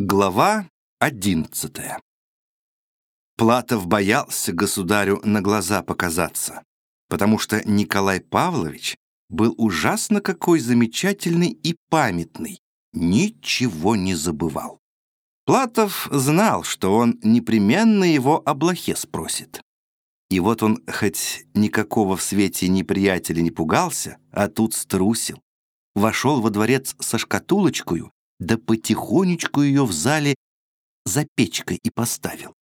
Глава одиннадцатая Платов боялся государю на глаза показаться, потому что Николай Павлович был ужасно какой замечательный и памятный, ничего не забывал. Платов знал, что он непременно его о блохе спросит. И вот он хоть никакого в свете неприятеля не пугался, а тут струсил. Вошел во дворец со шкатулочкою да потихонечку ее в зале за печкой и поставил.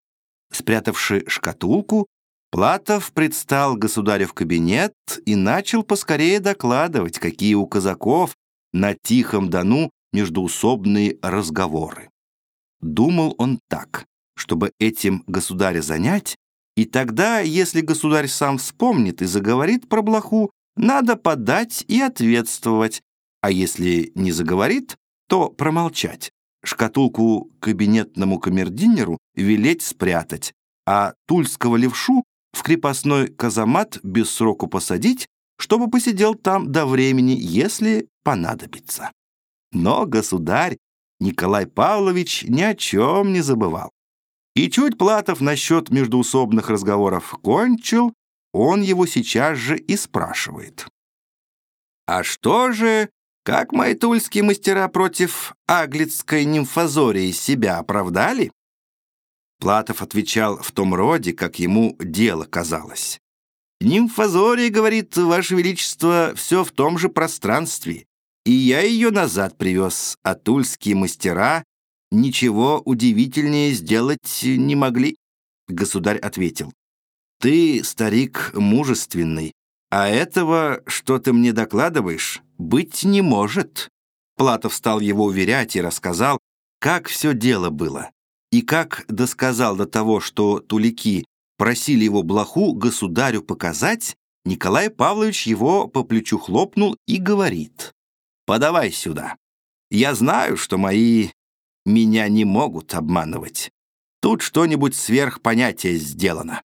Спрятавши шкатулку, Платов предстал государю в кабинет и начал поскорее докладывать, какие у казаков на Тихом Дону междуусобные разговоры. Думал он так, чтобы этим государя занять, и тогда, если государь сам вспомнит и заговорит про блоху, надо подать и ответствовать, а если не заговорит, то промолчать, шкатулку кабинетному камердинеру велеть спрятать, а тульского левшу в крепостной казамат без сроку посадить, чтобы посидел там до времени, если понадобится. Но государь Николай Павлович ни о чем не забывал. И чуть Платов насчет междуусобных разговоров кончил, он его сейчас же и спрашивает. «А что же как мои тульские мастера против аглицкой нимфозории себя оправдали? Платов отвечал в том роде, как ему дело казалось. «Нимфозория, — говорит, — Ваше Величество, все в том же пространстве, и я ее назад привез, а тульские мастера ничего удивительнее сделать не могли». Государь ответил, «Ты, старик, мужественный, а этого, что ты мне докладываешь, быть не может. Платов стал его уверять и рассказал, как все дело было. И как досказал до того, что тулики просили его блоху государю показать, Николай Павлович его по плечу хлопнул и говорит, «Подавай сюда. Я знаю, что мои меня не могут обманывать. Тут что-нибудь сверх понятия сделано».